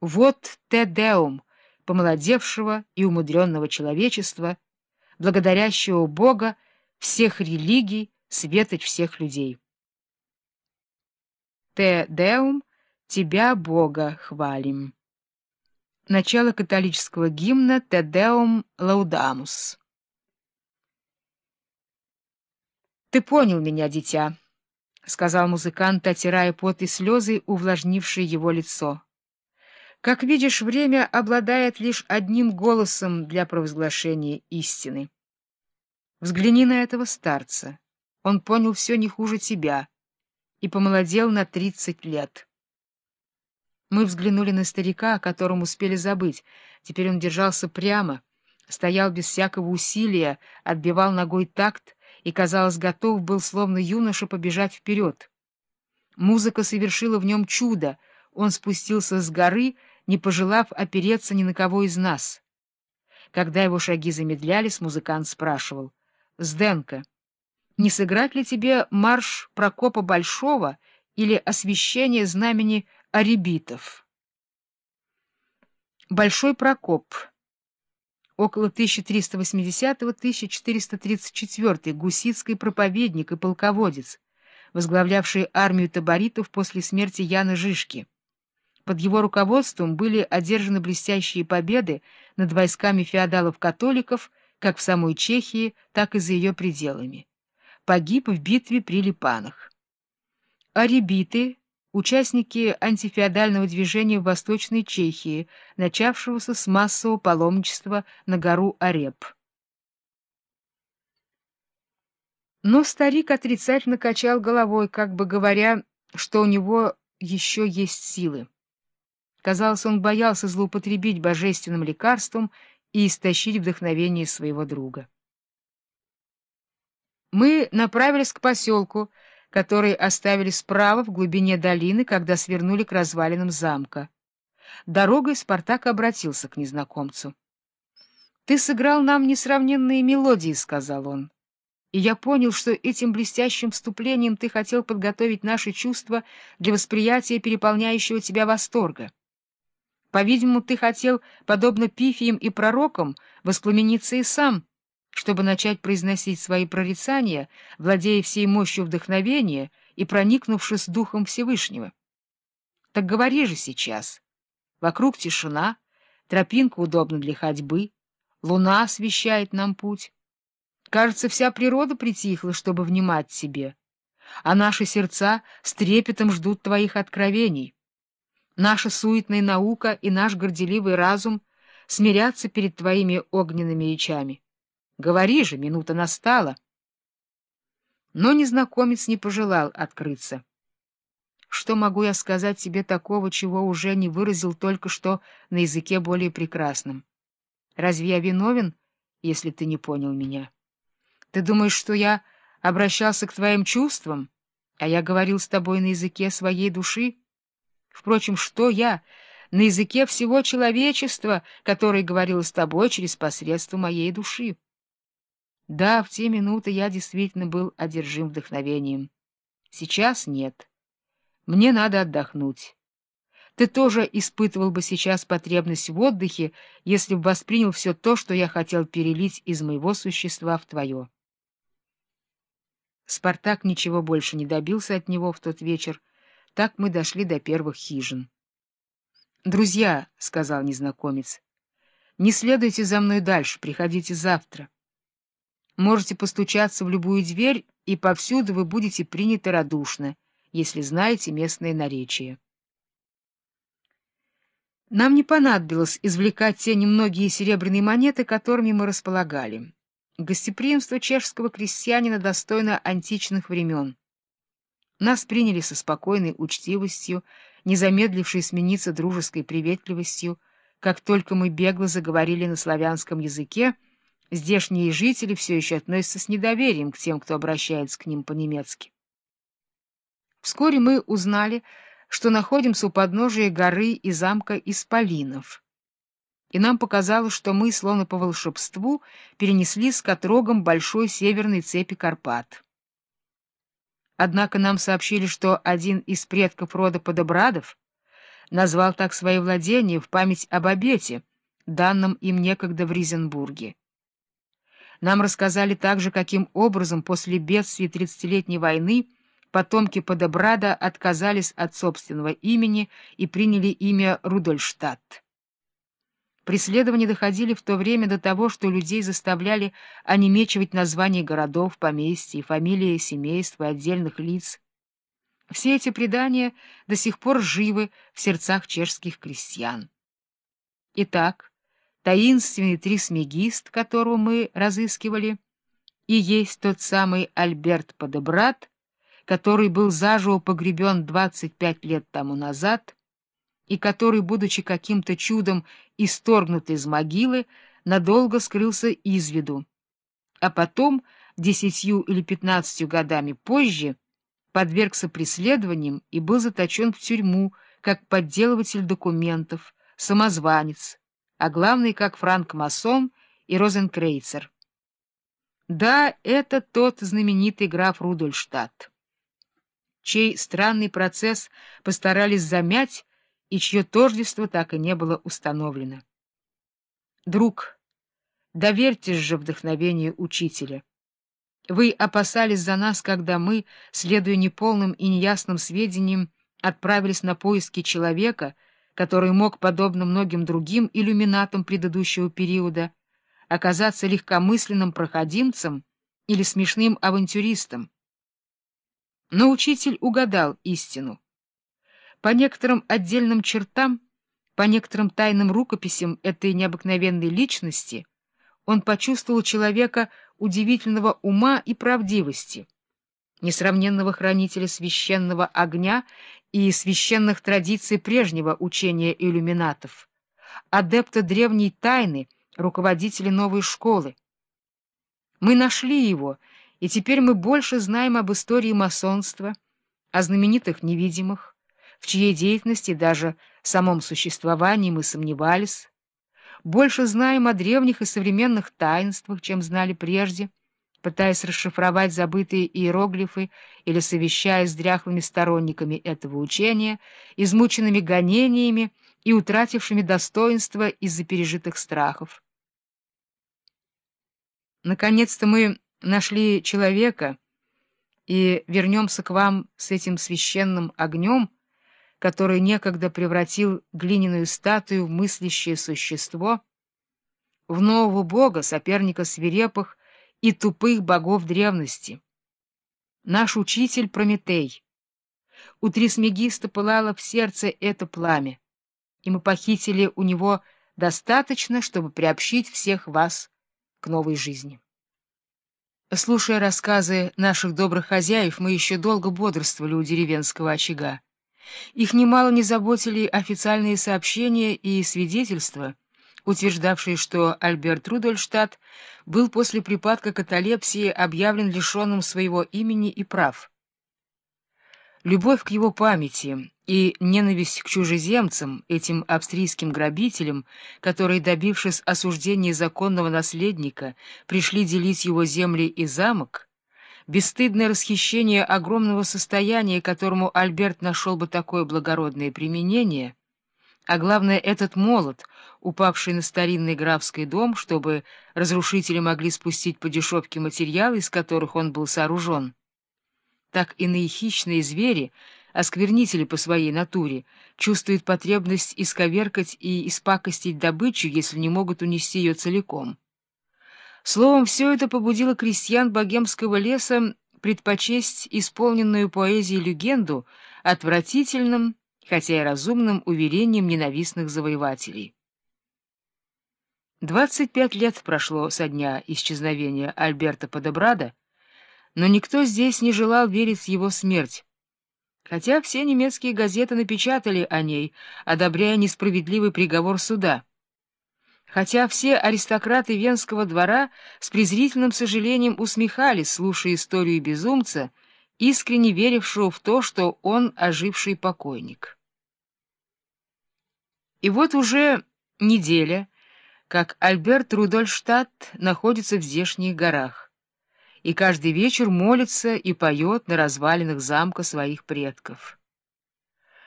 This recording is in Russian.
Вот Тедеум, помолодевшего и умудренного человечества, благодарящего Бога всех религий, светоч всех людей. Те Деум, Тебя, Бога, хвалим. Начало католического гимна Те Деум. «Ты понял меня, дитя», — сказал музыкант, отирая пот и слезы, увлажнившие его лицо. «Как видишь, время обладает лишь одним голосом для провозглашения истины. Взгляни на этого старца. Он понял все не хуже тебя и помолодел на тридцать лет». Мы взглянули на старика, о котором успели забыть. Теперь он держался прямо, стоял без всякого усилия, отбивал ногой такт, и, казалось, готов был, словно юноша, побежать вперед. Музыка совершила в нем чудо. Он спустился с горы, не пожелав опереться ни на кого из нас. Когда его шаги замедлялись, музыкант спрашивал. — Сденко, не сыграть ли тебе марш Прокопа Большого или освящение знамени Арибитов? Большой Прокоп около 1380-1434 гуситский проповедник и полководец, возглавлявший армию таборитов после смерти Яна Жишки. Под его руководством были одержаны блестящие победы над войсками феодалов-католиков как в самой Чехии, так и за ее пределами. Погиб в битве при Липанах. Арибиты участники антифеодального движения в Восточной Чехии, начавшегося с массового паломничества на гору Ореп. Но старик отрицательно качал головой, как бы говоря, что у него еще есть силы. Казалось, он боялся злоупотребить божественным лекарством и истощить вдохновение своего друга. Мы направились к поселку, который оставили справа в глубине долины, когда свернули к развалинам замка. Дорогой Спартак обратился к незнакомцу. — Ты сыграл нам несравненные мелодии, — сказал он. — И я понял, что этим блестящим вступлением ты хотел подготовить наши чувства для восприятия переполняющего тебя восторга. По-видимому, ты хотел, подобно пифиям и пророкам, воспламениться и сам — чтобы начать произносить свои прорицания, владея всей мощью вдохновения и проникнувшись духом Всевышнего. Так говори же сейчас. Вокруг тишина, тропинка удобна для ходьбы, луна освещает нам путь. Кажется, вся природа притихла, чтобы внимать тебе, а наши сердца с трепетом ждут твоих откровений. Наша суетная наука и наш горделивый разум смирятся перед твоими огненными речами. Говори же, минута настала. Но незнакомец не пожелал открыться. Что могу я сказать тебе такого, чего уже не выразил только что на языке более прекрасном? Разве я виновен, если ты не понял меня? Ты думаешь, что я обращался к твоим чувствам, а я говорил с тобой на языке своей души? Впрочем, что я на языке всего человечества, который говорил с тобой через посредство моей души? Да, в те минуты я действительно был одержим вдохновением. Сейчас нет. Мне надо отдохнуть. Ты тоже испытывал бы сейчас потребность в отдыхе, если бы воспринял все то, что я хотел перелить из моего существа в твое. Спартак ничего больше не добился от него в тот вечер. Так мы дошли до первых хижин. «Друзья», — сказал незнакомец, — «не следуйте за мной дальше, приходите завтра». Можете постучаться в любую дверь, и повсюду вы будете приняты радушно, если знаете местное наречие. Нам не понадобилось извлекать те немногие серебряные монеты, которыми мы располагали. Гостеприимство чешского крестьянина достойно античных времен. Нас приняли со спокойной учтивостью, не замедлившей смениться дружеской приветливостью, как только мы бегло заговорили на славянском языке — Здешние жители все еще относятся с недоверием к тем, кто обращается к ним по-немецки. Вскоре мы узнали, что находимся у подножия горы и замка Исполинов. И нам показалось, что мы, словно по волшебству, перенесли с Котрогом большой северной цепи Карпат. Однако нам сообщили, что один из предков рода Подобрадов назвал так свои владения в память об обете, данном им некогда в Ризенбурге. Нам рассказали также, каким образом после бедствий тридцатилетней войны потомки Подобрада отказались от собственного имени и приняли имя Рудольштадт. Преследования доходили в то время до того, что людей заставляли онемечивать названия городов, поместьй, фамилии семейств и отдельных лиц. Все эти предания до сих пор живы в сердцах чешских крестьян. Итак, таинственный трисмегист, которого мы разыскивали, и есть тот самый Альберт Подебрат, который был заживо погребен 25 лет тому назад и который, будучи каким-то чудом исторгнут из могилы, надолго скрылся из виду, а потом, десятью или пятнадцатью годами позже, подвергся преследованиям и был заточен в тюрьму как подделыватель документов, самозванец, а главный как франк-масон и розенкрейцер. Да, это тот знаменитый граф Рудольштадт, чей странный процесс постарались замять и чье тождество так и не было установлено. Друг, доверьтесь же вдохновению учителя. Вы опасались за нас, когда мы, следуя неполным и неясным сведениям, отправились на поиски человека, который мог, подобно многим другим иллюминатам предыдущего периода, оказаться легкомысленным проходимцем или смешным авантюристом. Но учитель угадал истину. По некоторым отдельным чертам, по некоторым тайным рукописям этой необыкновенной личности он почувствовал человека удивительного ума и правдивости, несравненного хранителя священного огня и священных традиций прежнего учения иллюминатов, адепта древней тайны, руководителя новой школы. Мы нашли его, и теперь мы больше знаем об истории масонства, о знаменитых невидимых, в чьей деятельности даже самом существовании мы сомневались, больше знаем о древних и современных таинствах, чем знали прежде, пытаясь расшифровать забытые иероглифы или совещаясь с дряхлыми сторонниками этого учения, измученными гонениями и утратившими достоинство из-за пережитых страхов. Наконец-то мы нашли человека и вернемся к вам с этим священным огнем, который некогда превратил глиняную статую в мыслящее существо, в нового бога, соперника свирепых и тупых богов древности. Наш учитель Прометей. У Трисмегиста пылало в сердце это пламя, и мы похитили у него достаточно, чтобы приобщить всех вас к новой жизни. Слушая рассказы наших добрых хозяев, мы еще долго бодрствовали у деревенского очага. Их немало не заботили официальные сообщения и свидетельства, утверждавшие, что Альберт Рудольштадт был после припадка каталепсии объявлен лишенным своего имени и прав. Любовь к его памяти и ненависть к чужеземцам, этим австрийским грабителям, которые, добившись осуждения законного наследника, пришли делить его земли и замок, бесстыдное расхищение огромного состояния, которому Альберт нашел бы такое благородное применение, а главное, этот молот, упавший на старинный графский дом, чтобы разрушители могли спустить по дешевке материалы, из которых он был сооружен. Так иные хищные звери, осквернители по своей натуре, чувствуют потребность исковеркать и испакостить добычу, если не могут унести ее целиком. Словом, все это побудило крестьян богемского леса предпочесть исполненную поэзией легенду отвратительным, хотя и разумным уверением ненавистных завоевателей. Двадцать пять лет прошло со дня исчезновения Альберта Подобрада, но никто здесь не желал верить в его смерть, хотя все немецкие газеты напечатали о ней, одобряя несправедливый приговор суда хотя все аристократы Венского двора с презрительным сожалением усмехались, слушая историю безумца, искренне верившего в то, что он оживший покойник. И вот уже неделя, как Альберт Рудольштадт находится в здешних горах, и каждый вечер молится и поет на развалинах замка своих предков.